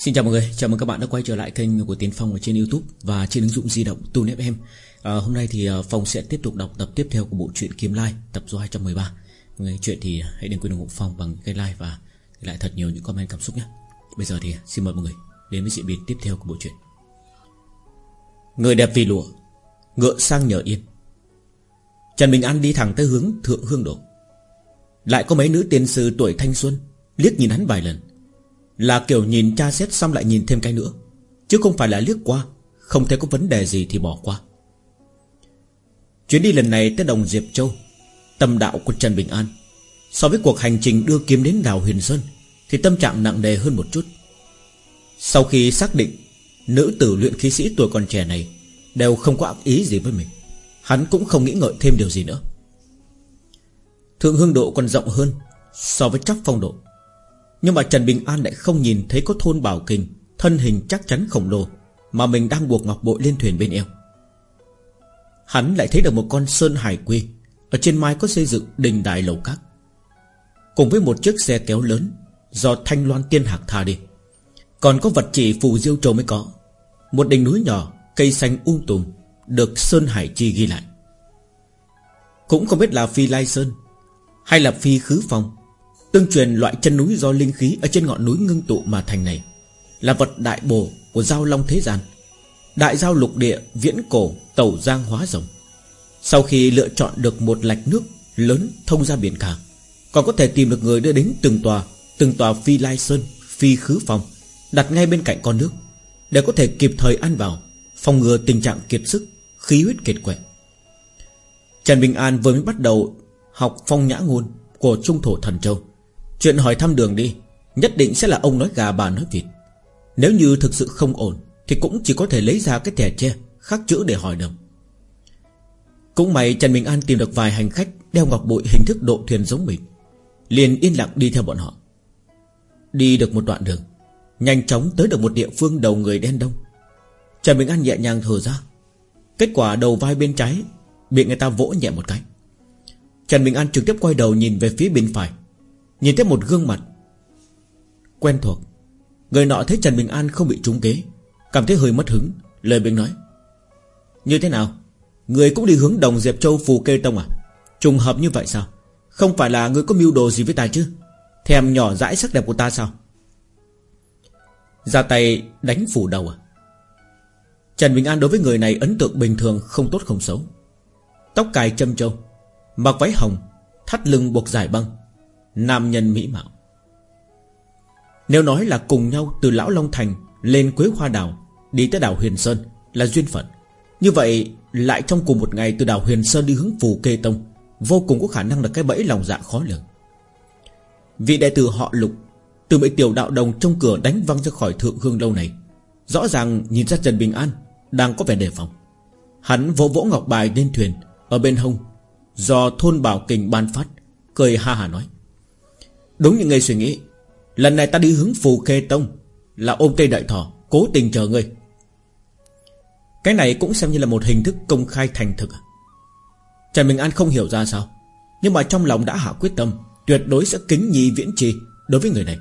Xin chào mọi người, chào mừng các bạn đã quay trở lại kênh của Tiến Phong ở trên YouTube và trên ứng dụng di động Tu FM. À, hôm nay thì à, Phong sẽ tiếp tục đọc tập tiếp theo của bộ truyện Kiếm Lai, tập số 213. Mọi người chuyện thì hãy đừng quên ủng hộ Phong bằng cái like và để lại thật nhiều những comment cảm xúc nhé. Bây giờ thì xin mời mọi người đến với diễn biến tiếp theo của bộ truyện. Người đẹp vì lụa, ngựa sang nhờ yên. Trần Bình An đi thẳng tới hướng Thượng Hương Độ. Lại có mấy nữ tiên sư tuổi thanh xuân liếc nhìn hắn vài lần là kiểu nhìn cha xét xong lại nhìn thêm cái nữa. Chứ không phải là liếc qua, Không thấy có vấn đề gì thì bỏ qua. Chuyến đi lần này tới đồng Diệp Châu, Tâm đạo của Trần Bình An. So với cuộc hành trình đưa kiếm đến đảo Huyền Sơn, Thì tâm trạng nặng nề hơn một chút. Sau khi xác định Nữ tử luyện khí sĩ tuổi còn trẻ này Đều không có ác ý gì với mình, Hắn cũng không nghĩ ngợi thêm điều gì nữa. Thượng hương độ còn rộng hơn So với chóc phong độ nhưng mà Trần Bình An lại không nhìn thấy có thôn Bảo Kinh Thân hình chắc chắn khổng lồ, Mà mình đang buộc ngọc bội lên thuyền bên eo Hắn lại thấy được một con sơn hải quy Ở trên mai có xây dựng đình đài lầu các. Cùng với một chiếc xe kéo lớn Do Thanh Loan Tiên Hạc tha đi, Còn có vật chỉ phù diêu châu mới có. Một đỉnh núi nhỏ, Cây xanh um tùm, Được Sơn Hải Chi ghi lại. Cũng không biết là Phi Lai Sơn Hay là Phi Khứ Phong Tương truyền loại chân núi do linh khí Ở trên ngọn núi ngưng tụ mà thành này, Là vật đại bổ của giao long thế gian, Đại giao lục địa viễn cổ Tẩu giang hóa rồng Sau khi lựa chọn được một lạch nước Lớn thông ra biển cả, Còn có thể tìm được người đưa đến từng tòa Từng tòa phi lai sơn, Phi khứ phòng Đặt ngay bên cạnh con nước, Để có thể kịp thời ăn vào, Phòng ngừa tình trạng kiệt sức, Khí huyết kiệt quệ. Trần Bình An vừa mới bắt đầu Học phong nhã ngôn Của Trung Thổ Thần Châu. Chuyện hỏi thăm đường đi, Nhất định sẽ là ông nói gà bà nói vịt. Nếu như thực sự không ổn, Thì cũng chỉ có thể lấy ra cái thẻ tre, Khắc chữ để hỏi đường. Cũng may Trần Bình An tìm được vài hành khách Đeo ngọc bội hình thức độ thuyền giống mình, Liền yên lặng đi theo bọn họ. Đi được một đoạn đường, Nhanh chóng tới được một địa phương đầu người đen đông. Trần Bình An nhẹ nhàng thở ra. Kết quả đầu vai bên trái Bị người ta vỗ nhẹ một cái. Trần Bình An trực tiếp quay đầu nhìn về phía bên phải. Nhìn thấy một gương mặt Quen thuộc, Người nọ thấy Trần Bình An không bị trúng kế, Cảm thấy hơi mất hứng Lời bình nói, Như thế nào? Người cũng đi hướng đồng Diệp Châu phù kê tông à? Trùng hợp như vậy sao? Không phải là người có mưu đồ gì với ta chứ? Thèm nhỏ dãi sắc đẹp của ta sao? Ra tay đánh phủ đầu à? Trần Bình An đối với người này ấn tượng bình thường, Không tốt không xấu. Tóc cài châm châu, Mặc váy hồng, Thắt lưng buộc dài băng. Nam nhân mỹ mạo. Nếu nói là cùng nhau từ Lão Long Thành Lên Quế Hoa Đảo, Đi tới đảo Huyền Sơn là duyên phận. Như vậy, lại trong cùng một ngày Từ đảo Huyền Sơn đi hướng Phù Kê Tông, Vô cùng có khả năng là cái bẫy lòng dạ khó lường. Vị đệ tử họ lục Từ bị tiểu đạo đồng trong cửa đánh văng ra khỏi thượng hương lâu này, Rõ ràng nhìn ra Trần Bình An Đang có vẻ đề phòng. Hắn vỗ vỗ ngọc bài lên thuyền Ở bên hông, Do thôn bảo kình ban phát, Cười ha hà nói. Đúng như ngươi suy nghĩ. Lần này ta đi hướng phù khê tông, Là ôm cây đại thỏ Cố tình chờ ngươi. Cái này cũng xem như là một hình thức công khai thành thực? À? Trần Bình An không hiểu ra sao, Nhưng mà trong lòng đã hạ quyết tâm, Tuyệt đối sẽ kính nhi viễn trì Đối với người này.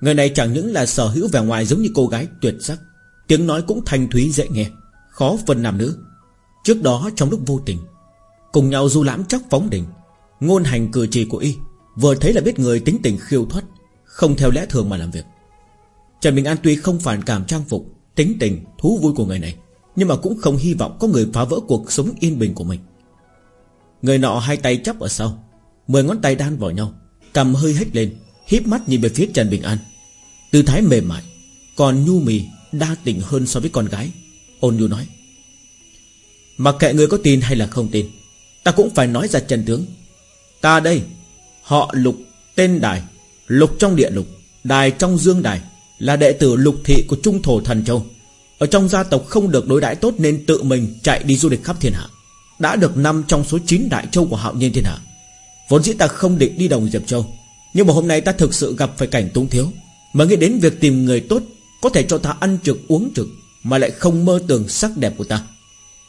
Người này chẳng những là sở hữu vẻ ngoài giống như cô gái tuyệt sắc, Tiếng nói cũng thanh thúy dễ nghe, Khó phân nam nữ. Trước đó trong lúc vô tình, Cùng nhau du lãm chắc phóng đỉnh, Ngôn hành cử chỉ của y Vừa thấy là biết người tính tình khiêu thoát Không theo lẽ thường mà làm việc. Trần Bình An tuy không phản cảm trang phục Tính tình, thú vui của người này Nhưng mà cũng không hy vọng có người phá vỡ cuộc sống yên bình của mình. Người nọ hai tay chắp ở sau Mười ngón tay đan vào nhau Cầm hơi hết lên híp mắt nhìn về phía Trần Bình An. Tư thái mềm mại Còn nhu mì đa tình hơn so với con gái Ôn nhu nói. Mặc kệ người có tin hay là không tin Ta cũng phải nói ra trần tướng. Ta đây Họ lục tên đài, Lục trong địa lục, Đài trong dương đài, Là đệ tử lục thị của Trung Thổ Thần Châu. Ở trong gia tộc không được đối đãi tốt Nên tự mình chạy đi du lịch khắp thiên hạ. Đã được năm trong số 9 đại châu của hạo nhiên thiên hạ. Vốn dĩ ta không định đi đồng Diệp Châu, Nhưng mà hôm nay ta thực sự gặp phải cảnh túng thiếu. Mà nghĩ đến việc tìm người tốt Có thể cho ta ăn trực, uống trực, Mà lại không mơ tưởng sắc đẹp của ta.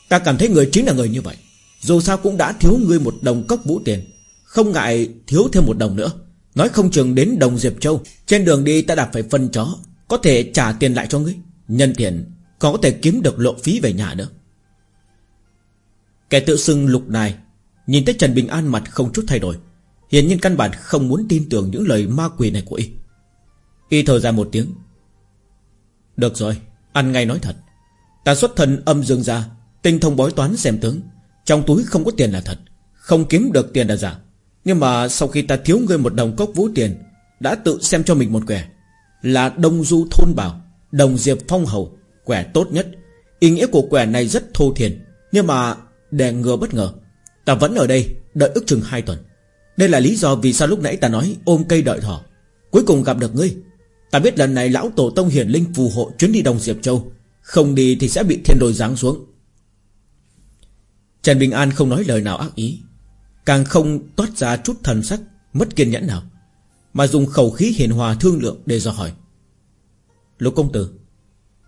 Ta cảm thấy người chính là người như vậy. Dù sao cũng đã thiếu ngươi một đồng cốc vũ tiền không ngại thiếu thêm một đồng nữa. Nói không chừng đến đồng Diệp Châu, Trên đường đi ta đạp phải phân chó, Có thể trả tiền lại cho ngươi. Nhân tiền còn có thể kiếm được lộ phí về nhà nữa. Kẻ tự xưng lục này Nhìn thấy Trần Bình An mặt không chút thay đổi. Hiển nhiên căn bản không muốn tin tưởng những lời ma quỷ này của y. Y thở ra một tiếng. Được rồi, Ăn ngay nói thật. Ta xuất thần âm dương ra Tinh thông bói toán xem tướng, Trong túi không có tiền là thật, Không kiếm được tiền là giả. Nhưng mà sau khi ta thiếu ngươi một đồng cốc vũ tiền, Đã tự xem cho mình một quẻ. Là Đông Du Thôn Bảo, Đồng Diệp Phong Hầu, Quẻ tốt nhất. Ý nghĩa của quẻ này rất thô thiền Nhưng mà để ngừa bất ngờ, Ta vẫn ở đây đợi ước chừng 2 tuần. Đây là lý do vì sao lúc nãy ta nói ôm cây đợi thỏ. Cuối cùng gặp được ngươi. Ta biết lần này lão tổ tông hiển linh phù hộ chuyến đi Đồng Diệp Châu. Không đi thì sẽ bị thiên đồi giáng xuống. Trần Bình An không nói lời nào ác ý. Càng không toát ra chút thần sắc Mất kiên nhẫn nào, Mà dùng khẩu khí hiền hòa thương lượng để dò hỏi. Lục công tử,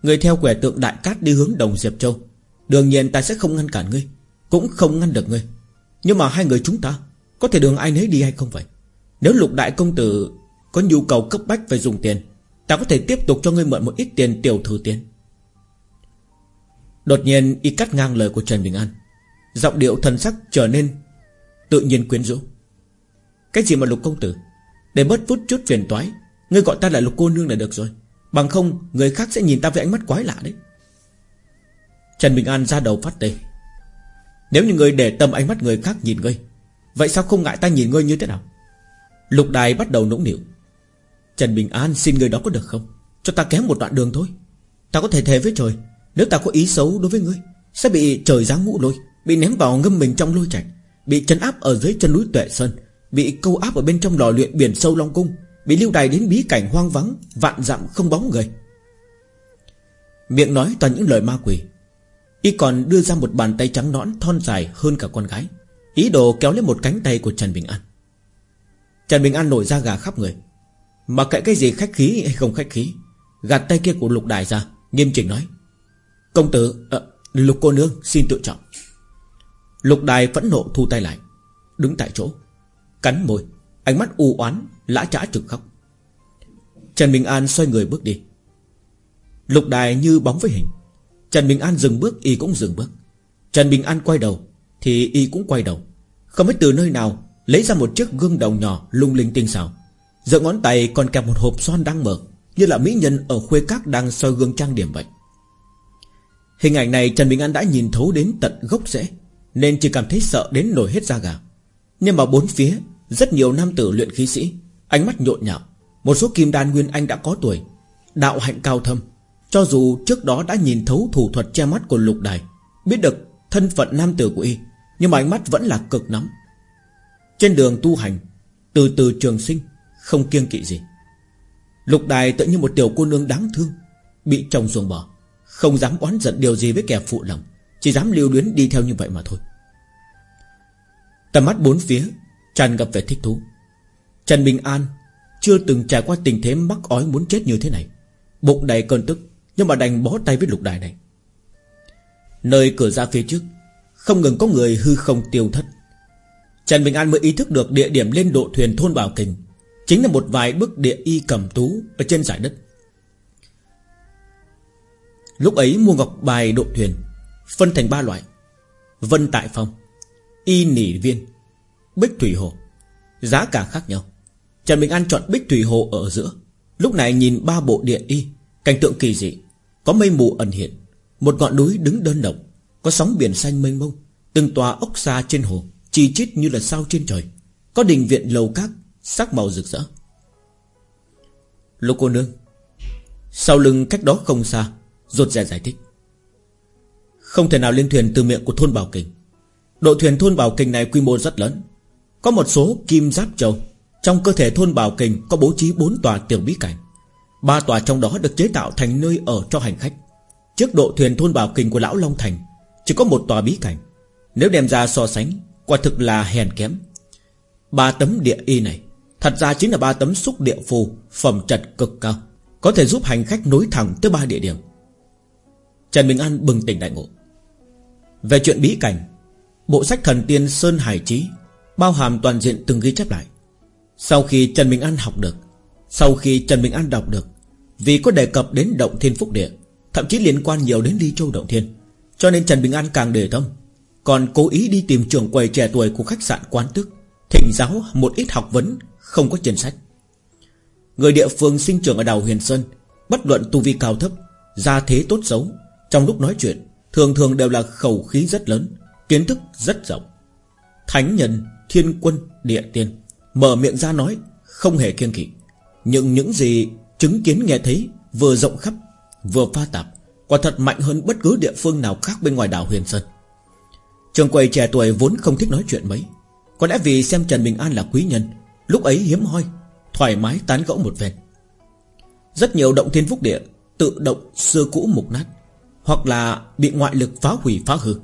Người theo quẻ tượng đại cát đi hướng Đồng Diệp Châu, Đương nhiên ta sẽ không ngăn cản ngươi, Cũng không ngăn được ngươi. Nhưng mà hai người chúng ta Có thể đường ai nấy đi hay không vậy? Nếu lục đại công tử Có nhu cầu cấp bách về dùng tiền, Ta có thể tiếp tục cho ngươi mượn một ít tiền tiểu thư tiền. Đột nhiên y cắt ngang lời của Trần Bình An. Giọng điệu thần sắc trở nên Tự nhiên quyến rũ. Cái gì mà lục công tử? Để bớt phút chút phiền toái, Ngươi gọi ta là lục cô nương là được rồi. Bằng không, người khác sẽ nhìn ta với ánh mắt quái lạ đấy. Trần Bình An ra đầu phát tê. Nếu như người để tâm ánh mắt người khác nhìn ngươi, Vậy sao không ngại ta nhìn ngươi như thế nào? Lục đài bắt đầu nũng nịu. Trần Bình An xin người đó có được không? Cho ta kém một đoạn đường thôi. Ta có thể thề với trời, Nếu ta có ý xấu đối với ngươi, Sẽ bị trời giáng ngũ lôi, Bị ném vào ngâm mình trong lôi chạch Bị chấn áp ở dưới chân núi Tuệ Sơn. Bị câu áp ở bên trong lò luyện biển sâu Long Cung. Bị lưu đày đến bí cảnh hoang vắng Vạn dặm không bóng người. Miệng nói toàn những lời ma quỷ. Y còn đưa ra một bàn tay trắng nõn Thon dài hơn cả con gái. Ý đồ kéo lên một cánh tay của Trần Bình An. Trần Bình An nổi ra gà khắp người. Mà kệ cái gì khách khí hay không khách khí Gạt tay kia của lục đài ra Nghiêm chỉnh nói. Công tử à, Lục cô nương xin tự trọng. Lục đài phẫn nộ thu tay lại, Đứng tại chỗ, Cắn môi, Ánh mắt u oán, Lã trã trực khóc. Trần Bình An xoay người bước đi. Lục đài như bóng với hình. Trần Bình An dừng bước, y cũng dừng bước. Trần Bình An quay đầu, Thì y cũng quay đầu. Không biết từ nơi nào, Lấy ra một chiếc gương đồng nhỏ lung linh tinh xảo. Giữa ngón tay còn kẹp một hộp son đang mở, Như là mỹ nhân ở khuê các đang soi gương trang điểm vậy. Hình ảnh này Trần Bình An đã nhìn thấu đến tận gốc rễ. Nên chỉ cảm thấy sợ đến nổi hết da gà. Nhưng mà bốn phía, Rất nhiều nam tử luyện khí sĩ, Ánh mắt nhộn nhạo. Một số kim đan nguyên anh đã có tuổi, Đạo hạnh cao thâm. Cho dù trước đó đã nhìn thấu thủ thuật che mắt của lục đài, Biết được thân phận nam tử của y, Nhưng mà ánh mắt vẫn là cực nóng. Trên đường tu hành, Từ từ trường sinh, Không kiêng kỵ gì. Lục đài tự như một tiểu cô nương đáng thương, Bị chồng xuồng bỏ, Không dám oán giận điều gì với kẻ phụ lòng. Chỉ dám lưu luyến đi theo như vậy mà thôi. Tầm mắt bốn phía tràn ngập vẻ thích thú. Trần Bình An Chưa từng trải qua tình thế mắc ói muốn chết như thế này. Bụng đầy cơn tức, Nhưng mà đành bó tay với lục đài này. Nơi cửa ra phía trước, Không ngừng có người hư không tiêu thất. Trần Bình An mới ý thức được địa điểm lên độ thuyền thôn Bảo Kình, Chính là một vài bức địa y cầm tú Ở trên giải đất. Lúc ấy mua ngọc bài độ thuyền Phân thành ba loại. Vân Tại Phong, Y Nỉ Viên, Bích Thủy Hồ, Giá cả khác nhau. Trần Bình An chọn Bích Thủy Hồ ở giữa. Lúc này nhìn ba bộ điện y, Cảnh tượng kỳ dị. Có mây mù ẩn hiện, Một ngọn núi đứng đơn độc, Có sóng biển xanh mênh mông, Từng tòa ốc xa trên hồ, Chi chít như là sao trên trời. Có đình viện lầu các, Sắc màu rực rỡ. Lô cô nương, Sau lưng cách đó không xa Rột rè giải thích. Không thể nào lên thuyền từ miệng của thôn Bảo Kình. Đội thuyền thôn Bảo Kình này quy mô rất lớn. Có một số kim giáp châu. Trong cơ thể thôn Bảo Kình Có bố trí bốn tòa tiểu bí cảnh. Ba tòa trong đó được chế tạo thành nơi ở cho hành khách. Trước độ thuyền thôn Bảo Kình của Lão Long Thành, Chỉ có một tòa bí cảnh. Nếu đem ra so sánh, Quả thực là hèn kém. Ba tấm địa y này, Thật ra chính là ba tấm xúc địa phù, Phẩm trật cực cao, Có thể giúp hành khách nối thẳng tới ba địa điểm. Trần Bình An bừng tỉnh đại ngộ. Về chuyện bí cảnh, Bộ sách thần tiên Sơn Hải Trí Bao hàm toàn diện từng ghi chép lại. Sau khi Trần Bình An học được, Sau khi Trần Bình An đọc được, Vì có đề cập đến Động Thiên Phúc Địa, Thậm chí liên quan nhiều đến Ly Châu Động Thiên, Cho nên Trần Bình An càng để tâm Còn cố ý đi tìm trưởng quầy trẻ tuổi của khách sạn quán tức Thỉnh giáo một ít học vấn Không có trên sách. Người địa phương sinh trưởng ở đảo Huyền Sơn, Bất luận tu vi cao thấp, Gia thế tốt xấu, Trong lúc nói chuyện Thường thường đều là khẩu khí rất lớn Kiến thức rất rộng. Thánh nhân, thiên quân, địa tiên Mở miệng ra nói Không hề kiêng kỵ. Nhưng những gì chứng kiến nghe thấy Vừa rộng khắp Vừa pha tạp Quả thật mạnh hơn bất cứ địa phương nào khác bên ngoài đảo Huyền Sơn. Trường quầy trẻ tuổi vốn không thích nói chuyện mấy. Có lẽ vì xem Trần Bình An là quý nhân Lúc ấy hiếm hoi Thoải mái tán gẫu một phen. Rất nhiều động thiên phúc địa Tự động xưa cũ mục nát. Hoặc là bị ngoại lực phá hủy phá hư.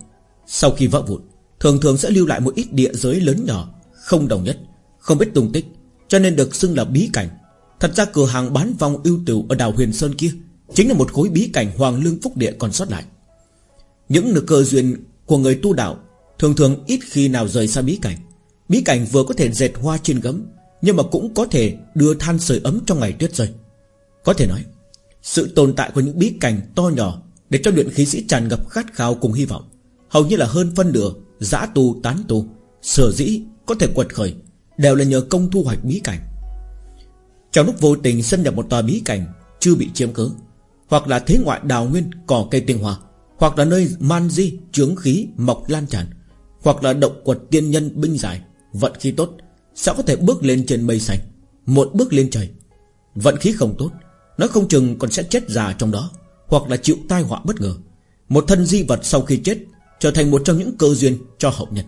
Sau khi vỡ vụn, Thường thường sẽ lưu lại một ít địa giới lớn nhỏ, Không đồng nhất, Không biết tung tích, Cho nên được xưng là bí cảnh. Thật ra cửa hàng bán vòng ưu tửu ở đảo Huyền Sơn kia Chính là một khối bí cảnh Hoàng Lương Phúc Địa còn sót lại. Những nực cơ duyên của người tu đạo Thường thường ít khi nào rời xa bí cảnh. Bí cảnh vừa có thể dệt hoa trên gấm, Nhưng mà cũng có thể đưa than sưởi ấm trong ngày tuyết rơi. Có thể nói, Sự tồn tại của những bí cảnh to nhỏ để cho luyện khí sĩ tràn ngập khát khao cùng hy vọng. Hầu như là hơn phân nửa, Giã tu, tán tu, Sở dĩ có thể quật khởi, Đều là nhờ công thu hoạch bí cảnh. Trong lúc vô tình xâm nhập một tòa bí cảnh Chưa bị chiếm cứ, Hoặc là thế ngoại đào nguyên cỏ cây tinh hoa, Hoặc là nơi man di trướng khí, mọc lan tràn, Hoặc là động quật tiên nhân binh giải, Vận khí tốt Sẽ có thể bước lên trên mây xanh, Một bước lên trời? Vận khí không tốt, Nó không chừng còn sẽ chết già trong đó. Hoặc là chịu tai họa bất ngờ. Một thân di vật sau khi chết Trở thành một trong những cơ duyên cho hậu nhân.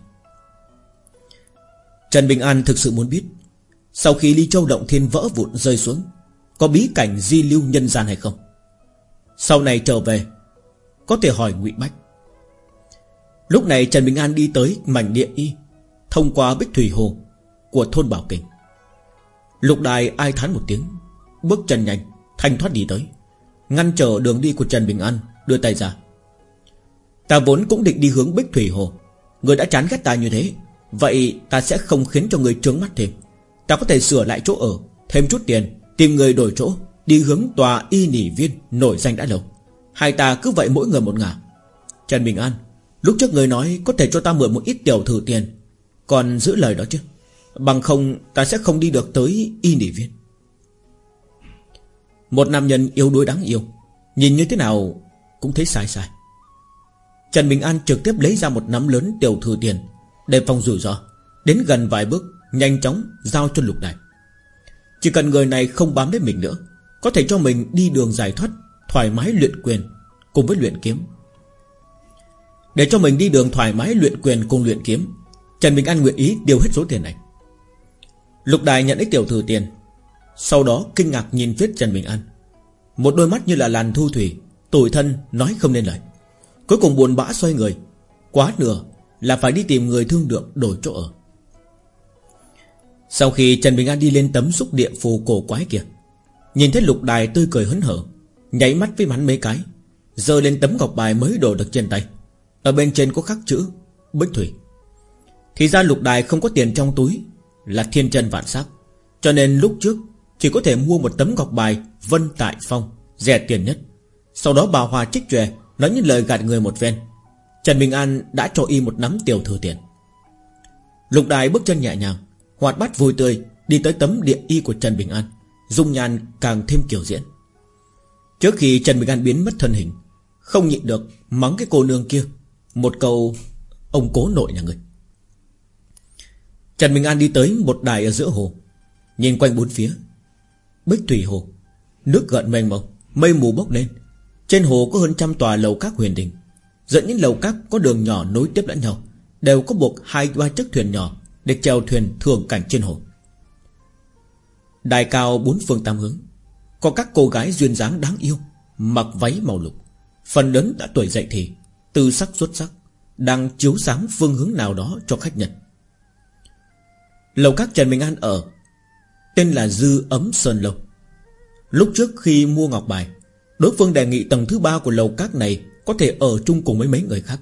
Trần Bình An thực sự muốn biết, Sau khi Ly Châu Động Thiên vỡ vụn rơi xuống, Có bí cảnh di lưu nhân gian hay không? Sau này trở về, Có thể hỏi ngụy Bách. Lúc này Trần Bình An đi tới mảnh địa y, Thông qua bích thủy hồ Của thôn Bảo Kình. Lục đài ai thán một tiếng, Bước chân nhanh, Thanh thoát đi tới. Ngăn trở đường đi của Trần Bình An, Đưa tay ra. Ta vốn cũng định đi hướng Bích Thủy Hồ. Người đã chán ghét ta như thế, Vậy ta sẽ không khiến cho người trướng mắt thêm. Ta có thể sửa lại chỗ ở, Thêm chút tiền, Tìm người đổi chỗ, Đi hướng tòa y nỉ viên, Nổi danh đã lâu. Hai ta cứ vậy mỗi người một ngả. Trần Bình An, Lúc trước người nói có thể cho ta mượn một ít tiểu thử tiền, Còn giữ lời đó chứ. Bằng không, ta sẽ không đi được tới y nỉ viên. Một nam nhân yêu đuối đáng yêu. Nhìn như thế nào Cũng thấy sai sai. Trần Bình An trực tiếp lấy ra một nắm lớn tiểu thư tiền, để phòng rủi ro, Đến gần vài bước, Nhanh chóng giao cho lục đài Chỉ cần người này không bám đến mình nữa, Có thể cho mình đi đường giải thoát, Thoải mái luyện quyền Cùng với luyện kiếm. Để cho mình đi đường thoải mái luyện quyền cùng luyện kiếm, Trần Bình An nguyện ý điều hết số tiền này. Lục đài nhận lấy tiểu thư tiền sau đó kinh ngạc nhìn phía Trần Bình An. Một đôi mắt như là làn thu thủy, Tủi thân, nói không nên lời. Cuối cùng buồn bã xoay người. Quá nửa là phải đi tìm người thương lượng đổi chỗ ở. Sau khi Trần Bình An đi lên tấm xúc địa phù cổ quái kia, Nhìn thấy lục đài tươi cười hấn hở, Nháy mắt với hắn mấy cái Giờ lên tấm ngọc bài mới đổ được trên tay. Ở bên trên có khắc chữ, Bích Thủy. Thì ra lục đài không có tiền trong túi, Là thiên chân vạn sắc Cho nên lúc trước chỉ có thể mua một tấm ngọc bài, Vân Tại Phong, Rẻ tiền nhất. Sau đó bà Hòa trích chòe Nói những lời gạt người một ven Trần Bình An đã cho y một nắm tiểu thừa tiền. Lục đài bước chân nhẹ nhàng, Hoạt bát vui tươi, Đi tới tấm địa y của Trần Bình An, Dung nhan càng thêm kiểu diễn Trước khi Trần Bình An biến mất thân hình, Không nhịn được Mắng cái cô nương kia, Một câu, Ông cố nội nhà người. Trần Bình An đi tới một đài ở giữa hồ, Nhìn quanh bốn phía Bích thủy hồ. Nước gợn mênh mông, Mây mù bốc lên. Trên hồ có hơn trăm tòa lầu các huyền đình. Dẫn những lầu các có đường nhỏ nối tiếp lẫn nhau, Đều có buộc hai ba chiếc thuyền nhỏ Để chèo thuyền thường cảnh trên hồ. Đài cao bốn phương tam hướng, Có các cô gái duyên dáng đáng yêu, Mặc váy màu lục. Phần lớn đã tuổi dậy thì, Tư sắc xuất sắc, Đang chiếu sáng phương hướng nào đó cho khách nhật. Lầu các Trần Bình An ở Tên là Dư Ấm Sơn Lầu Lúc trước khi mua ngọc bài, Đối phương đề nghị tầng thứ ba của lầu các này Có thể ở chung cùng với mấy người khác.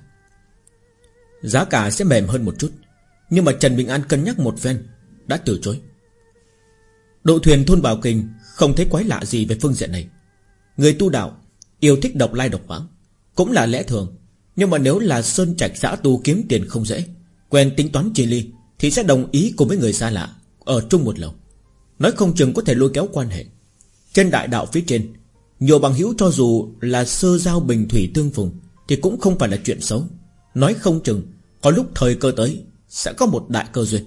Giá cả sẽ mềm hơn một chút, Nhưng mà Trần Bình An cân nhắc một phen, Đã từ chối. Đội thuyền thôn Bảo Kình Không thấy quái lạ gì về phương diện này. Người tu đạo Yêu thích độc lai độc vãng Cũng là lẽ thường, Nhưng mà nếu là sơn trạch xã tu kiếm tiền không dễ, Quen tính toán chi ly Thì sẽ đồng ý cùng với người xa lạ Ở chung một lầu. Nói không chừng có thể lôi kéo quan hệ. Trên đại đạo phía trên, Nhiều bằng hữu cho dù là sơ giao bình thủy tương phùng Thì cũng không phải là chuyện xấu. Nói không chừng, Có lúc thời cơ tới, Sẽ có một đại cơ duyên.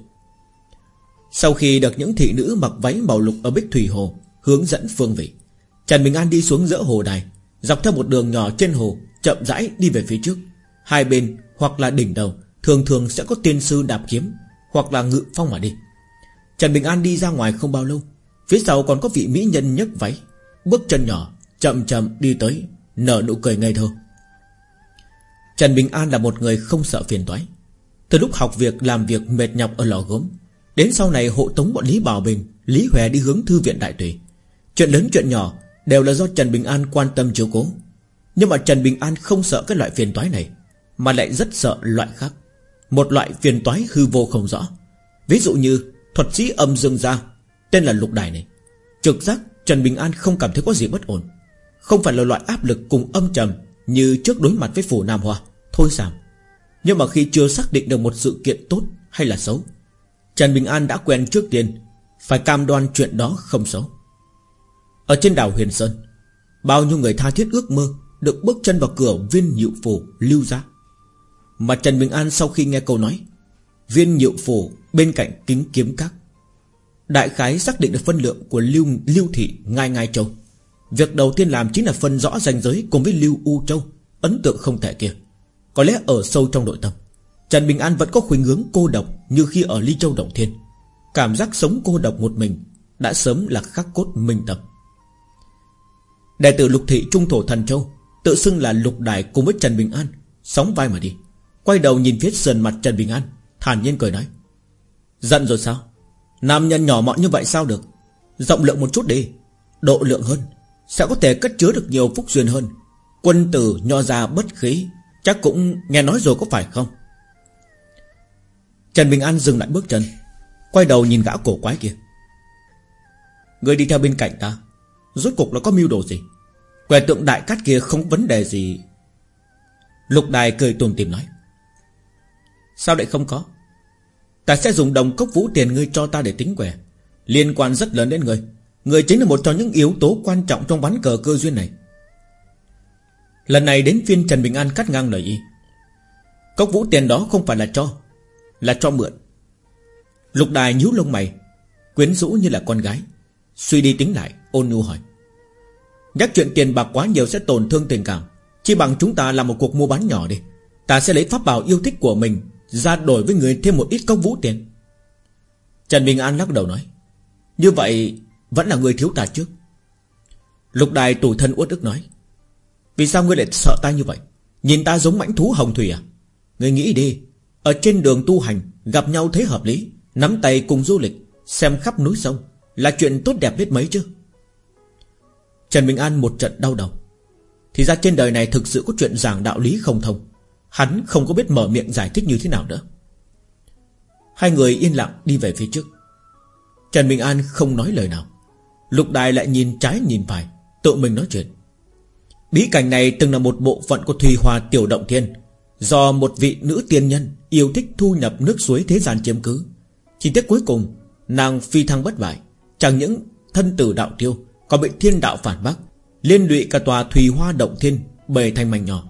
Sau khi được những thị nữ mặc váy màu lục ở Bích Thủy Hồ Hướng dẫn phương vị, Trần Bình An đi xuống giữa hồ đài, Dọc theo một đường nhỏ trên hồ, Chậm rãi đi về phía trước. Hai bên hoặc là đỉnh đầu, Thường thường sẽ có tiên sư đạp kiếm, Hoặc là ngự phong mà đi. Trần Bình An đi ra ngoài không bao lâu, Phía sau còn có vị mỹ nhân nhấc váy. Bước chân nhỏ, chậm chậm đi tới, Nở nụ cười ngây thơ. Trần Bình An là một người không sợ phiền toái. Từ lúc học việc, làm việc mệt nhọc ở lò gốm, Đến sau này hộ tống bọn Lý Bảo Bình, Lý Hòe đi hướng thư viện đại tùy Chuyện lớn chuyện nhỏ Đều là do Trần Bình An quan tâm chiếu cố. Nhưng mà Trần Bình An không sợ cái loại phiền toái này, Mà lại rất sợ loại khác. Một loại phiền toái hư vô không rõ. Ví dụ như Thuật sĩ âm dương gia, Tên là lục đài này. Trực giác Trần Bình An không cảm thấy có gì bất ổn. Không phải là loại áp lực cùng âm trầm Như trước đối mặt với phủ Nam Hoa. Thôi giảm Nhưng mà khi chưa xác định được một sự kiện tốt hay là xấu, Trần Bình An đã quen trước tiên, Phải cam đoan chuyện đó không xấu. Ở trên đảo Huyền Sơn, Bao nhiêu người tha thiết ước mơ Được bước chân vào cửa viên nhịu phủ lưu ra. Mà Trần Bình An sau khi nghe câu nói, Viên nhịu phủ bên cạnh kính kiếm các Đại khái xác định được phân lượng của Lưu, Lưu Thị Ngai Ngai Châu. Việc đầu tiên làm chính là phân rõ ranh giới cùng với Lưu U Châu Ấn tượng không thể kia. Có lẽ ở sâu trong nội tâm Trần Bình An vẫn có khuynh hướng cô độc Như khi ở Ly Châu Động Thiên. Cảm giác sống cô độc một mình Đã sớm là khắc cốt minh tập Đại tử Lục Thị Trung Thổ Thần Châu Tự xưng là Lục Đại cùng với Trần Bình An Sóng vai mà đi. Quay đầu nhìn phía sườn mặt Trần Bình An Thản nhiên cười nói Giận rồi sao? Nam nhân nhỏ mọn như vậy sao được? Rộng lượng một chút đi, Độ lượng hơn, Sẽ có thể cất chứa được nhiều phúc duyên hơn. Quân tử nho ra bất khí, Chắc cũng nghe nói rồi có phải không? Trần Bình An dừng lại bước chân, Quay đầu nhìn gã cổ quái kia. Người đi theo bên cạnh ta, Rốt cục nó có mưu đồ gì? Quẻ tượng đại cát kia không vấn đề gì. Lục đài cười tùm tìm nói. Sao lại không có? Ta sẽ dùng đồng cốc vũ tiền ngươi cho ta để tính quẻ. Liên quan rất lớn đến ngươi. Ngươi chính là một trong những yếu tố quan trọng Trong ván cờ cơ duyên này. Lần này đến phiên Trần Bình An cắt ngang lời y. Cốc vũ tiền đó không phải là cho Là cho mượn. Lục đài nhíu lông mày, Quyến rũ như là con gái, Suy đi tính lại, ôn nhu hỏi. Nhắc chuyện tiền bạc quá nhiều sẽ tổn thương tình cảm. Chỉ bằng chúng ta làm một cuộc mua bán nhỏ đi. Ta sẽ lấy pháp bảo yêu thích của mình ra đổi với người thêm một ít công vũ tiền. Trần Bình An lắc đầu nói, Như vậy Vẫn là người thiếu ta trước Lục đài tủi thân uất ức nói, Vì sao ngươi lại sợ ta như vậy? Nhìn ta giống mãnh thú hồng thủy à? Ngươi nghĩ đi, Ở trên đường tu hành Gặp nhau thấy hợp lý, Nắm tay cùng du lịch, Xem khắp núi sông Là chuyện tốt đẹp biết mấy chứ? Trần Bình An một trận đau đầu. Thì ra trên đời này thực sự có chuyện giảng đạo lý không thông. Hắn không có biết mở miệng giải thích như thế nào nữa. Hai người yên lặng đi về phía trước. Trần Bình An không nói lời nào. Lục Đài lại nhìn trái nhìn phải, Tự mình nói chuyện. Bí cảnh này từng là một bộ phận của Thùy Hòa Tiểu Động Thiên, Do một vị nữ tiên nhân Yêu thích thu nhập nước suối thế gian chiếm cứ. Chỉ tiết cuối cùng, Nàng phi thăng bất bại, Chẳng những thân tử đạo tiêu, Còn bị thiên đạo phản bác, Liên lụy cả tòa Thùy Hoa Động Thiên Bề thành mảnh nhỏ.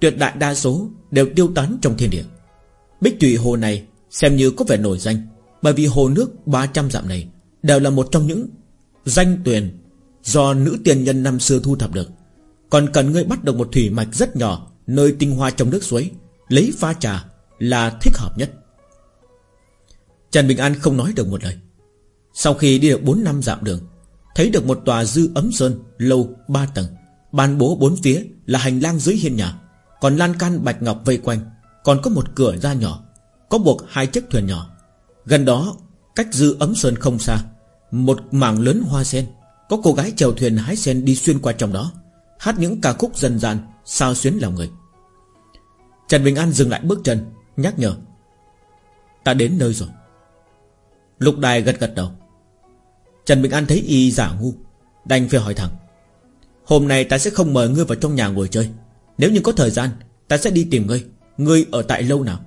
Tuyệt đại đa số đều tiêu tán trong thiên địa. Bích Thủy Hồ này Xem như có vẻ nổi danh, Bởi vì hồ nước 300 dặm này Đều là một trong những danh tuyền Do nữ tiền nhân năm xưa thu thập được. Còn cần ngươi bắt được một thủy mạch rất nhỏ, Nơi tinh hoa trong nước suối, Lấy pha trà là thích hợp nhất. Trần Bình An không nói được một lời. Sau khi đi được 4 năm dặm đường, Thấy được một tòa dư ấm sơn, Lâu 3 tầng, Ban bố bốn phía là hành lang dưới hiên nhà. Còn lan can bạch ngọc vây quanh, Còn có một cửa ra nhỏ, Có buộc hai chiếc thuyền nhỏ. Gần đó, cách dư ấm sơn không xa, Một mảng lớn hoa sen, Có cô gái chèo thuyền hái sen đi xuyên qua trong đó, Hát những ca khúc dân gian, Sao xuyến lòng người. Trần Bình An dừng lại bước chân, Nhắc nhở. Ta đến nơi rồi. Lục đài gật gật đầu. Trần Bình An thấy y giả ngu, Đành phải hỏi thẳng. Hôm nay ta sẽ không mời ngươi vào trong nhà ngồi chơi. Nếu như có thời gian, Ta sẽ đi tìm ngươi. Ngươi ở tại lâu nào?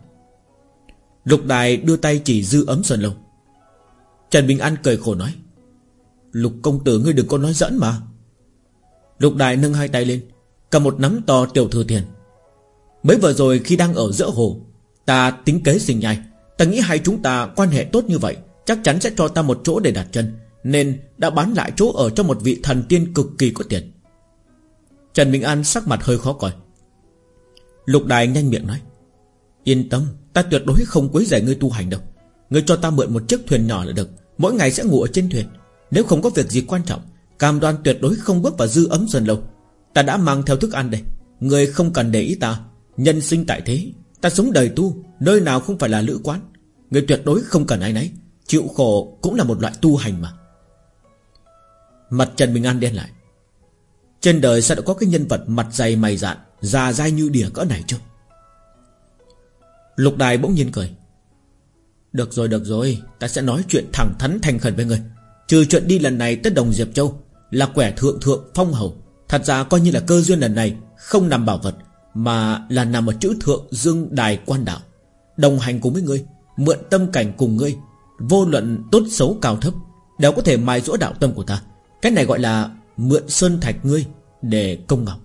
Lục đài đưa tay chỉ dư ấm sơn lâu. Trần Bình An cười khổ nói, Lục công tử, ngươi đừng có nói dẫn mà. Lục đài nâng hai tay lên, Cầm một nắm to tiểu thư tiền Mới vừa rồi khi đang ở giữa hồ, Ta tính kế sinh nhai. Ta nghĩ hai chúng ta quan hệ tốt như vậy, Chắc chắn sẽ cho ta một chỗ để đặt chân, Nên đã bán lại chỗ ở cho một vị thần tiên cực kỳ có tiền. Trần Bình An sắc mặt hơi khó coi. Lục đài nhanh miệng nói, Yên tâm, Ta tuyệt đối không quấy rầy ngươi tu hành đâu. Ngươi cho ta mượn một chiếc thuyền nhỏ là được, Mỗi ngày sẽ ngủ ở trên thuyền. Nếu không có việc gì quan trọng, Cam đoan tuyệt đối không bước vào dư ấm dần lâu. Ta đã mang theo thức ăn đây, Ngươi không cần để ý ta. Nhân sinh tại thế, Ta sống đời tu, Nơi nào không phải là lữ quán. Ngươi tuyệt đối không cần ai nấy Chịu khổ cũng là một loại tu hành mà. Mặt Trần Bình An đen lại. Trên đời sao đã có cái nhân vật mặt dày mày dạn, Già dai như đỉa cỡ này chứ Lục đài bỗng nhiên cười. Được rồi được rồi, Ta sẽ nói chuyện thẳng thắn thành khẩn với người. Trừ chuyện đi lần này tới Đồng Diệp Châu Là quẻ thượng thượng phong hầu. Thật ra coi như là cơ duyên lần này Không nằm bảo vật, Mà là nằm ở chữ thượng dương đài quan đạo. Đồng hành cùng với ngươi, Mượn tâm cảnh cùng ngươi, Vô luận tốt xấu cao thấp, Đều có thể mài rũa đạo tâm của ta. Cái này gọi là mượn sơn thạch ngươi Để công ngọc.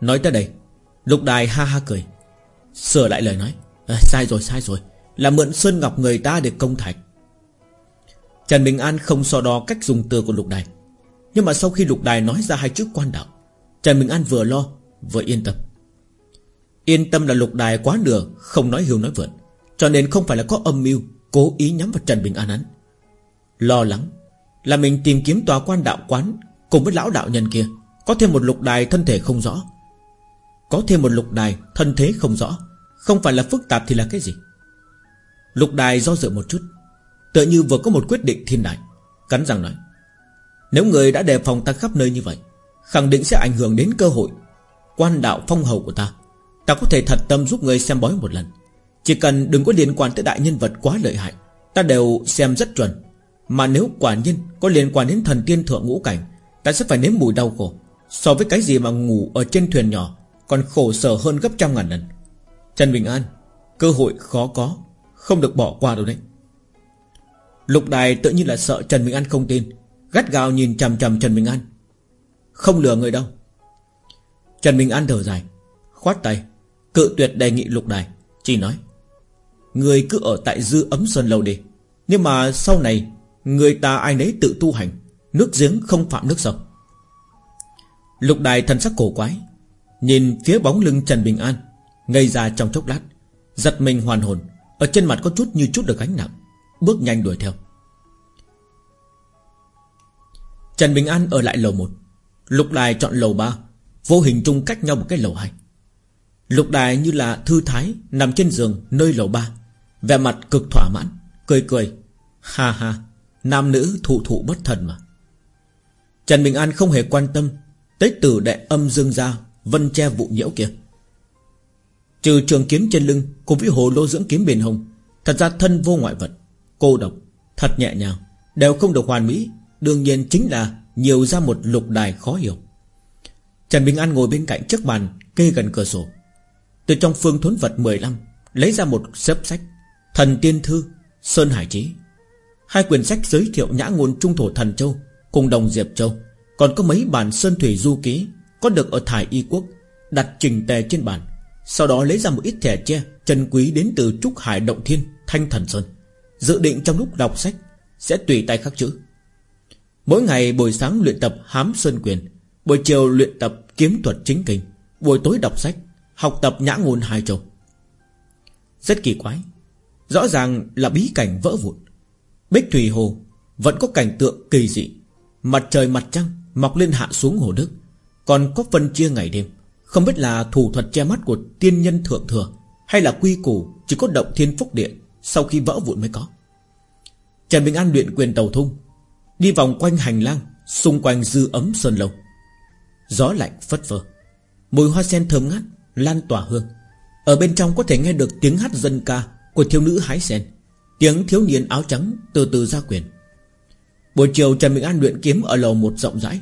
Nói tới đây Lục đài ha ha cười Sửa lại lời nói. À, Sai rồi sai rồi Là mượn sơn ngọc người ta để công thạch. Trần Bình An không so đo cách dùng từ của lục đài Nhưng mà sau khi lục đài nói ra hai chữ quan đạo Trần Bình An vừa lo Vừa yên tâm. Yên tâm là lục đài quá nửa Không nói hiu nói vượn Cho nên không phải là có âm mưu Cố ý nhắm vào Trần Bình An hắn Lo lắng là mình tìm kiếm tòa quan đạo quán Cùng với lão đạo nhân kia. Có thêm một lục đài thân thể không rõ. Có thêm một lục đài thân thế không rõ. Không phải là phức tạp thì là cái gì? Lục đài do dự một chút. Tựa như vừa có một quyết định thiên đại. Cắn răng nói, Nếu người đã đề phòng ta khắp nơi như vậy, Khẳng định sẽ ảnh hưởng đến cơ hội Quan đạo phong hầu của ta. Ta có thể thật tâm giúp người xem bói một lần. Chỉ cần đừng có liên quan tới đại nhân vật quá lợi hại, Ta đều xem rất chuẩn. Mà nếu quả nhiên có liên quan đến thần tiên thượng ngũ cảnh, Ta sẽ phải nếm mùi đau khổ So với cái gì mà ngủ ở trên thuyền nhỏ, Còn khổ sở hơn gấp trăm ngàn lần. Trần Bình An, Cơ hội khó có, Không được bỏ qua đâu đấy. Lục đài tự nhiên là sợ Trần Bình An không tin, Gắt gao nhìn chằm chằm Trần Bình An. Không lừa người đâu. Trần Bình An thở dài, Khoát tay, Cự tuyệt đề nghị lục đài, Chỉ nói, Người cứ ở tại dư ấm sơn lâu đi, Nhưng mà sau này Người ta ai nấy tự tu hành, Nước giếng không phạm nước sông. Lục đài thần sắc cổ quái, Nhìn phía bóng lưng Trần Bình An, Ngây ra trong chốc lát, Giật mình hoàn hồn, Ở trên mặt có chút như chút được gánh nặng, Bước nhanh đuổi theo. Trần Bình An ở lại lầu 1 Lục đài chọn lầu 3 Vô hình chung cách nhau một cái lầu 2 Lục đài như là thư thái, Nằm trên giường nơi lầu 3 Vẻ mặt cực thỏa mãn, Cười cười, Ha ha. Nam nữ thụ thụ bất thần mà. Trần Bình An không hề quan tâm, Tới tử đệ âm dương ra Vân che vụ nhiễu kia. Trừ trường kiếm trên lưng Cùng với hồ lô dưỡng kiếm bền hồng, Thật ra thân vô ngoại vật, Cô độc, Thật nhẹ nhàng, Đều không được hoàn mỹ, Đương nhiên chính là Nhiều ra một lục đài khó hiểu. Trần Bình An ngồi bên cạnh chiếc bàn, Kê gần cửa sổ. Từ trong phương thốn vật 15 Lấy ra một xếp sách, Thần Tiên Thư, Sơn Hải Trí Hai quyển sách giới thiệu nhã ngôn trung thổ thần châu Cùng đồng Diệp Châu. Còn có mấy bản Sơn Thủy Du Ký Có được ở Thải Y Quốc, Đặt trình tề trên bàn. Sau đó lấy ra một ít thẻ tre Trần quý đến từ Trúc Hải Động Thiên, Thanh Thần Sơn. Dự định trong lúc đọc sách Sẽ tùy tay khắc chữ. Mỗi ngày buổi sáng luyện tập hám sơn quyền, Buổi chiều luyện tập kiếm thuật chính kinh, Buổi tối đọc sách, Học tập nhã ngôn hai châu. Rất kỳ quái, Rõ ràng là bí cảnh vỡ vụn. Bích Thủy Hồ Vẫn có cảnh tượng kỳ dị. Mặt trời mặt trăng mọc lên hạ xuống hồ nước. Còn có phân chia ngày đêm. Không biết là thủ thuật che mắt của tiên nhân thượng thừa Hay là quy củ Chỉ có động thiên phúc địa Sau khi vỡ vụn mới có. Trần Bình An luyện quyền tàu thung, Đi vòng quanh hành lang Xung quanh dư ấm sơn lồng. Gió lạnh phất phơ, Mùi hoa sen thơm ngát Lan tỏa hương. Ở bên trong có thể nghe được tiếng hát dân ca Của thiếu nữ hái sen. Tiếng thiếu niên áo trắng từ từ ra quyền. Buổi chiều Trần Bình An luyện kiếm ở lầu một rộng rãi,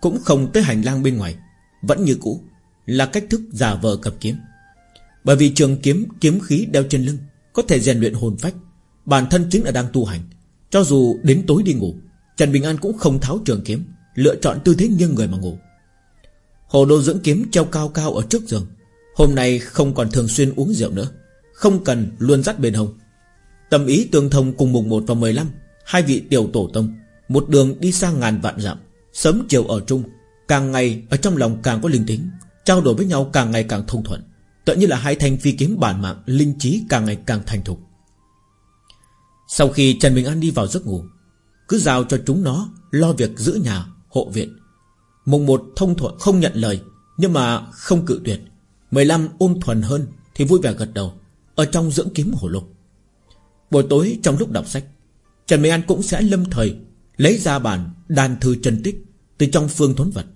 Cũng không tới hành lang bên ngoài, Vẫn như cũ, Là cách thức giả vờ cầm kiếm. Bởi vì trường kiếm kiếm khí đeo trên lưng, Có thể rèn luyện hồn phách, Bản thân chính là đang tu hành. Cho dù đến tối đi ngủ, Trần Bình An cũng không tháo trường kiếm, Lựa chọn tư thế nghiêng người mà ngủ. Hồ đồ dưỡng kiếm treo cao cao ở trước giường, Hôm nay không còn thường xuyên uống rượu nữa, Không cần luôn dắt bên hông. Tâm ý tương thông cùng mùng 1 và 15 Hai vị tiểu tổ tông. Một đường đi sang ngàn vạn dặm Sớm chiều ở chung. Càng ngày ở trong lòng càng có linh tính Trao đổi với nhau càng ngày càng thông thuận. Tự như là hai thanh phi kiếm bản mạng Linh trí càng ngày càng thành thục. Sau khi Trần Bình An đi vào giấc ngủ Cứ giao cho chúng nó Lo việc giữ nhà, hộ viện. Mùng một thông thuận không nhận lời Nhưng mà không cự tuyệt. 15 ôm thuần hơn Thì vui vẻ gật đầu Ở trong dưỡng kiếm hổ lục. Buổi tối trong lúc đọc sách, Trần Mỹ An cũng sẽ lâm thời Lấy ra bản đàn thư chân tích Từ trong phương thốn vật.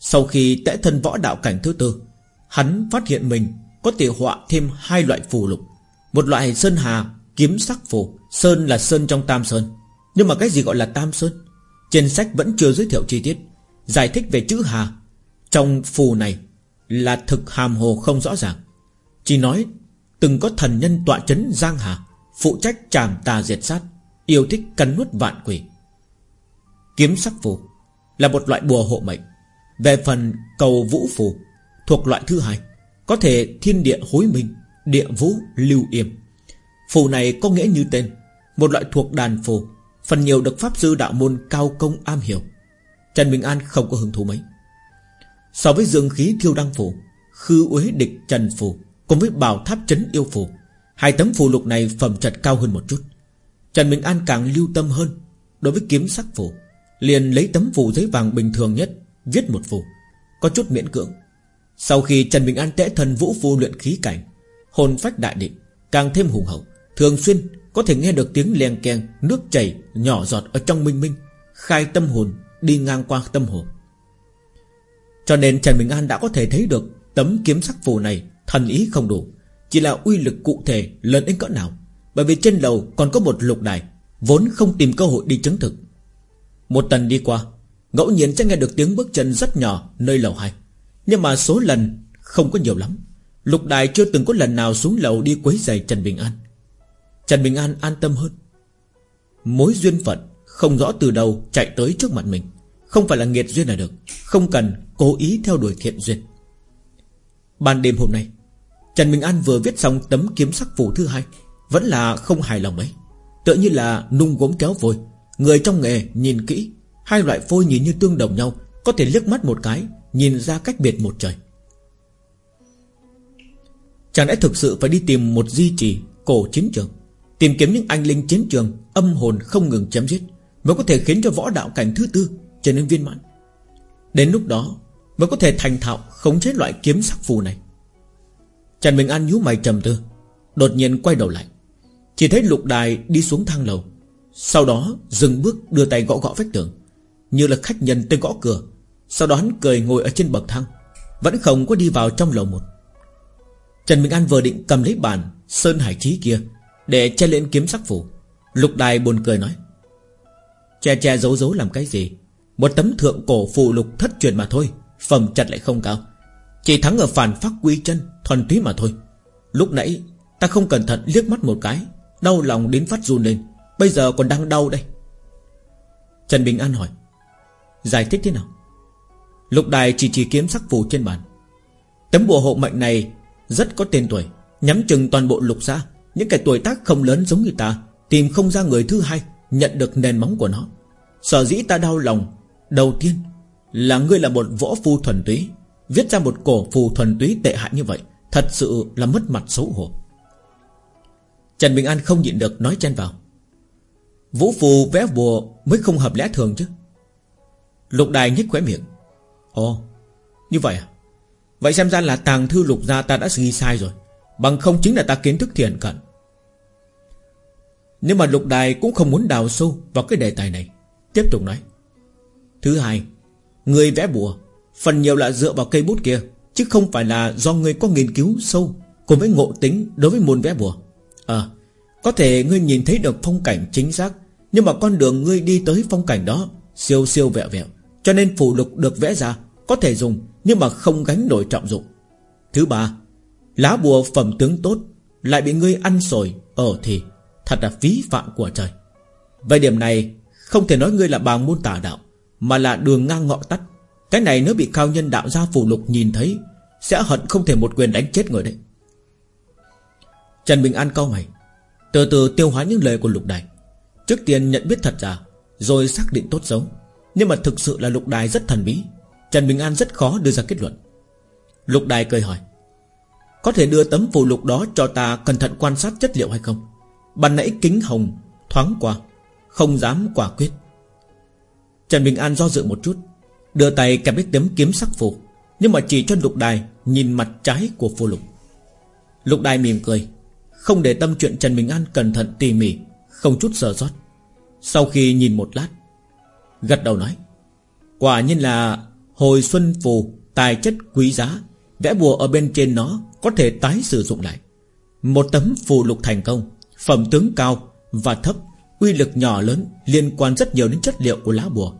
Sau khi tẽ thân võ đạo cảnh thứ tư, Hắn phát hiện mình Có thể họa thêm hai loại phù lục. Một loại sơn hà kiếm sắc phù, Sơn là sơn trong tam sơn. Nhưng mà cái gì gọi là tam sơn? Trên sách vẫn chưa giới thiệu chi tiết, Giải thích về chữ hà. Trong phù này Là thực hàm hồ không rõ ràng. Chỉ nói Từng có thần nhân tọa chấn Giang Hà. Phụ trách trảm tà diệt sát, Yêu thích cắn nuốt vạn quỷ. Kiếm sắc phù Là một loại bùa hộ mệnh. Về phần cầu vũ phù Thuộc loại thứ hai, Có thể thiên địa hối minh, Địa vũ lưu yêm Phù này có nghĩa như tên, Một loại thuộc đàn phù, Phần nhiều được pháp sư đạo môn cao công am hiểu. Trần Bình An không có hứng thú mấy. So với dương khí thiêu đăng phù, Khư uế địch trần phù, Cùng với bảo tháp chấn yêu phù Hai tấm phù lục này phẩm chất cao hơn một chút. Trần Bình An càng lưu tâm hơn. Đối với kiếm sắc phù, Liền lấy tấm phù giấy vàng bình thường nhất, Viết một phù, Có chút miễn cưỡng. Sau khi Trần Bình An tẽ thần vũ phù luyện khí cảnh, Hồn phách đại định, Càng thêm hùng hậu, Thường xuyên có thể nghe được tiếng len keng, Nước chảy nhỏ giọt ở trong minh minh, Khai tâm hồn, đi ngang qua tâm hồn. Cho nên Trần Bình An đã có thể thấy được Tấm kiếm sắc phù này Thần ý không đủ. Chỉ là uy lực cụ thể, lớn đến cỡ nào. Bởi vì trên lầu còn có một lục đài, Vốn không tìm cơ hội đi chứng thực. Một tầng đi qua, Ngẫu nhiên sẽ nghe được tiếng bước chân rất nhỏ Nơi lầu hai. Nhưng mà số lần không có nhiều lắm. Lục đài chưa từng có lần nào xuống lầu đi quấy giày Trần Bình An. Trần Bình An an tâm hơn. Mối duyên phận Không rõ từ đầu chạy tới trước mặt mình. Không phải là nghiệt duyên là được. Không cần cố ý theo đuổi thiện duyên. Ban đêm hôm nay Trần Bình An vừa viết xong tấm kiếm sắc phủ thứ hai, Vẫn là không hài lòng ấy. Tựa như là nung gốm kéo vôi, Người trong nghề nhìn kỹ, Hai loại phôi nhìn như tương đồng nhau, Có thể liếc mắt một cái, Nhìn ra cách biệt một trời. Chẳng lẽ thực sự phải đi tìm một di trì Cổ chiến trường, Tìm kiếm những anh linh chiến trường Âm hồn không ngừng chém giết, Mới có thể khiến cho võ đạo cảnh thứ tư Trở nên viên mãn. Đến lúc đó, mới có thể thành thạo khống chế loại kiếm sắc phù này. Trần Bình An nhíu mày trầm tư, Đột nhiên quay đầu lại. Chỉ thấy lục đài đi xuống thang lầu, Sau đó dừng bước đưa tay gõ gõ vách tường, Như là khách nhân tới gõ cửa. Sau đó hắn cười ngồi ở trên bậc thang, Vẫn không có đi vào trong lầu một. Trần Bình An vừa định cầm lấy bàn Sơn hải trí kia Để che lên kiếm sắc phủ Lục đài buồn cười nói, Che che giấu giấu làm cái gì? Một tấm thượng cổ phụ lục thất truyền mà thôi, Phẩm chặt lại không cao. Chỉ thắng ở phản phát quy chân Thuần túy mà thôi. Lúc nãy, ta không cẩn thận liếc mắt một cái, Đau lòng đến phát run lên. Bây giờ còn đang đau đây. Trần Bình An hỏi, Giải thích thế nào? Lục đài chỉ chỉ kiếm sắc phù trên bàn. Tấm bùa hộ mệnh này Rất có tên tuổi, Nhắm chừng toàn bộ lục xã Những kẻ tuổi tác không lớn giống như ta, Tìm không ra người thứ hai Nhận được nền móng của nó. Sở dĩ ta đau lòng, Đầu tiên là ngươi là một võ phu thuần túy, Viết ra một cổ phù thuần túy tệ hại như vậy. Thật sự là mất mặt xấu hổ. Trần Bình An không nhịn được nói chen vào. Vũ phù vẽ bùa mới không hợp lẽ thường chứ. Lục đài nhếch khóe miệng. Ồ, Như vậy à? Vậy xem ra là tàng thư lục gia ta đã ghi sai rồi. Bằng không chính là ta kiến thức thiền cận. Nhưng mà lục đài cũng không muốn đào sâu vào cái đề tài này. Tiếp tục nói. Thứ hai, Người vẽ bùa, Phần nhiều là dựa vào cây bút kia. Chứ không phải là do người có nghiên cứu sâu Cùng với ngộ tính đối với môn vẽ bùa. À Có thể ngươi nhìn thấy được phong cảnh chính xác, Nhưng mà con đường ngươi đi tới phong cảnh đó Siêu siêu vẹo vẹo, Cho nên phù lục được vẽ ra Có thể dùng, nhưng mà không gánh nổi trọng dụng. Thứ ba, Lá bùa phẩm tướng tốt Lại bị ngươi ăn sồi ờ thì Thật là phí phạm của trời. Về điểm này Không thể nói ngươi là bàng môn tà đạo, Mà là đường ngang ngọ tắt. Cái này nếu bị cao nhân đạo gia phù lục nhìn thấy, Sẽ hận không thể một quyền đánh chết người đấy. Trần Bình An cau mày, Từ từ tiêu hóa những lời của lục đài. Trước tiên nhận biết thật ra, Rồi xác định tốt xấu. Nhưng mà thực sự là lục đài rất thần bí, Trần Bình An rất khó đưa ra kết luận. Lục đài cười hỏi, Có thể đưa tấm phù lục đó cho ta Cẩn thận quan sát chất liệu hay không? Ban nãy kính hồng thoáng qua, Không dám quả quyết. Trần Bình An do dự một chút Đưa tay kẹp lấy tấm kiếm sắc phù, Nhưng mà chỉ cho lục đài Nhìn mặt trái của phù lục. Lục đài mỉm cười, Không để tâm chuyện Trần Bình An cẩn thận tỉ mỉ, Không chút sơ sót. Sau khi nhìn một lát, Gật đầu nói, Quả nhiên là hồi xuân phù, Tài chất quý giá, Vẽ bùa ở bên trên nó Có thể tái sử dụng lại. Một tấm phù lục thành công, Phẩm tướng cao và thấp, Uy lực nhỏ lớn, liên quan rất nhiều đến chất liệu của lá bùa.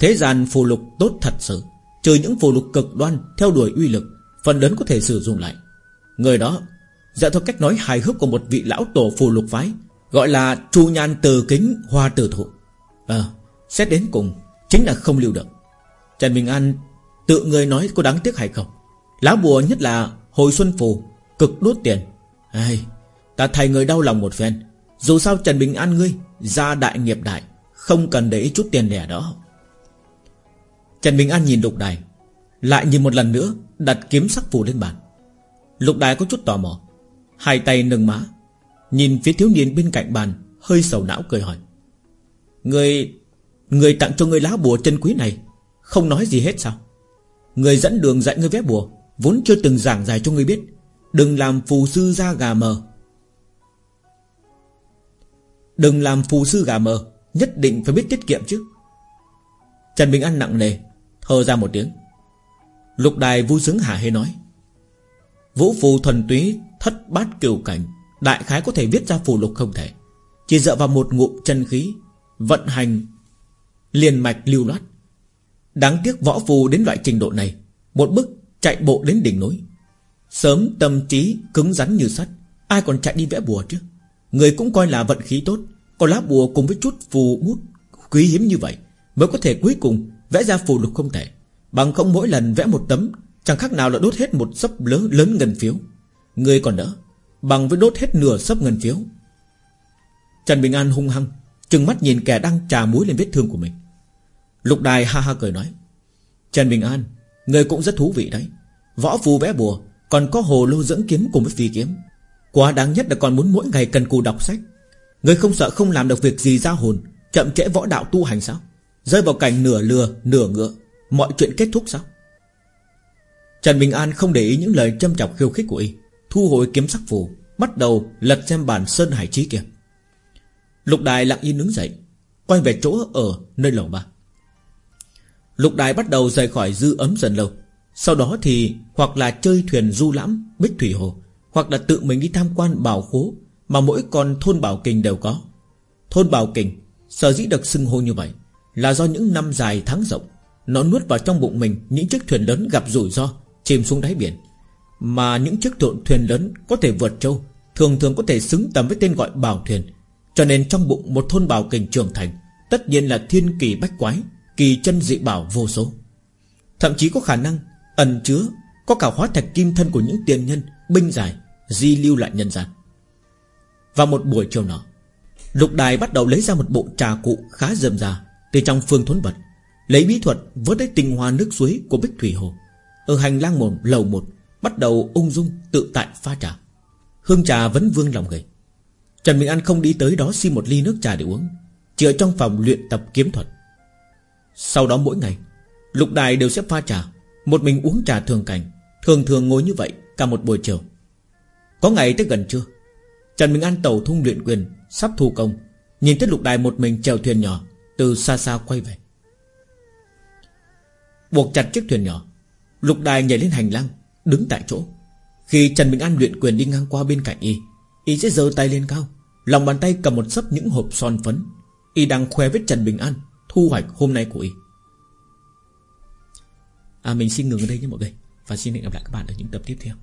Thế gian phù lục tốt thật sự Trừ những phù lục cực đoan Theo đuổi uy lực Phần lớn có thể sử dụng lại. Người đó Dạ theo cách nói hài hước của một vị lão tổ phù lục phái Gọi là Chu Nhan Từ Kính Hoa Tử Thụ. Ờ Xét đến cùng Chính là không lưu được. Trần Bình An Tự người nói có đáng tiếc hay không? Lá bùa nhất là Hồi Xuân Phù Cực đốt tiền. Ai, Ta thay người đau lòng một phen. Dù sao Trần Bình An ngươi Ra đại nghiệp đại Không cần để ý chút tiền lẻ đó. Trần Bình An nhìn lục đài, Lại nhìn một lần nữa, Đặt kiếm sắc phù lên bàn. Lục đài có chút tò mò, Hai tay nâng má, Nhìn phía thiếu niên bên cạnh bàn, Hơi sầu não cười hỏi. Người Người tặng cho người lá bùa chân quý này, Không nói gì hết sao? Người dẫn đường dạy người vẽ bùa, Vốn chưa từng giảng giải cho người biết, Đừng làm phù sư ra gà mờ. Đừng làm phù sư gà mờ, Nhất định phải biết tiết kiệm chứ. Trần Bình An nặng nề thơ ra một tiếng. Lục đài vui sướng hả hê nói. Vũ phù thuần túy, Thất bát kiều cảnh, Đại khái có thể viết ra phù lục không thể. Chỉ dựa vào một ngụm chân khí, Vận hành, Liền mạch lưu loát. Đáng tiếc võ phù đến loại trình độ này, Một bước chạy bộ đến đỉnh núi. Sớm tâm trí cứng rắn như sắt, Ai còn chạy đi vẽ bùa chứ? Người cũng coi là vận khí tốt Còn lá bùa cùng với chút phù bút quý hiếm như vậy Mới có thể cuối cùng vẽ ra phù lục không thể. Bằng không mỗi lần vẽ một tấm Chẳng khác nào là đốt hết một sấp lớn, lớn ngân phiếu. Người còn đỡ Bằng với đốt hết nửa sấp ngân phiếu. Trần Bình An hung hăng Trừng mắt nhìn kẻ đang trà muối lên vết thương của mình. Lục đài ha ha cười nói Trần Bình An Người cũng rất thú vị đấy. Võ phù vẽ bùa Còn có hồ lô dưỡng kiếm cùng với phi kiếm. Quá đáng nhất là còn muốn mỗi ngày cần cù đọc sách. Người không sợ không làm được việc gì ra hồn Chậm trễ võ đạo tu hành sao? Rơi vào cảnh nửa lừa, nửa ngựa. Mọi chuyện kết thúc sao? Trần Bình An không để ý những lời châm chọc khiêu khích của y. Thu hồi kiếm sắc phù, Bắt đầu lật xem bản Sơn Hải Trí kia. Lục đài lặng yên đứng dậy, Quay về chỗ ở nơi lầu ba. Lục đài bắt đầu rời khỏi dư ấm dần lâu. Sau đó thì Hoặc là chơi thuyền du lãm, Bích Thủy Hồ, Hoặc là tự mình đi tham quan bảo khố Mà mỗi con thôn bảo kình đều có. Thôn bảo kình, Sở dĩ được xưng hô như vậy là do những năm dài tháng rộng. Nó nuốt vào trong bụng mình Những chiếc thuyền lớn gặp rủi ro, Chìm xuống đáy biển. Mà những chiếc thuyền lớn có thể vượt châu Thường thường có thể xứng tầm với tên gọi bảo thuyền. Cho nên trong bụng một thôn bảo kình trưởng thành, Tất nhiên là thiên kỳ bách quái, Kỳ chân dị bảo vô số. Thậm chí có khả năng ẩn chứa, Có cả hóa thạch kim thân của những tiền nhân, Binh giải, Di lưu lại nhân gian. Vào một buổi chiều nọ, Lục đài bắt đầu lấy ra một bộ trà cụ khá rườm già từ trong phương thốn vật Lấy bí thuật vớt lấy tinh hoa nước suối của Bích Thủy Hồ, Ở hành lang một, lầu một, Bắt đầu ung dung tự tại pha trà. Hương trà vẫn vương lòng người. Trần Minh An không đi tới đó xin một ly nước trà để uống, Chỉ ở trong phòng luyện tập kiếm thuật. Sau đó mỗi ngày, Lục đài đều sẽ pha trà, Một mình uống trà thường cảnh, Thường thường ngồi như vậy cả một buổi chiều. Có ngày tới gần trưa, Trần Minh An tàu thung luyện quyền, Sắp thu công, Nhìn thấy lục đài một mình chèo thuyền nhỏ. Từ xa xa quay về. Buộc chặt chiếc thuyền nhỏ Lục đài nhảy lên hành lang Đứng tại chỗ. Khi Trần Bình An luyện quyền đi ngang qua bên cạnh y Y sẽ giơ tay lên cao Lòng bàn tay cầm một sấp những hộp son phấn. Y đang khoe với Trần Bình An Thu hoạch hôm nay của Y. À, Mình xin ngừng ở đây nhé mọi người Và xin hẹn gặp lại các bạn ở những tập tiếp theo.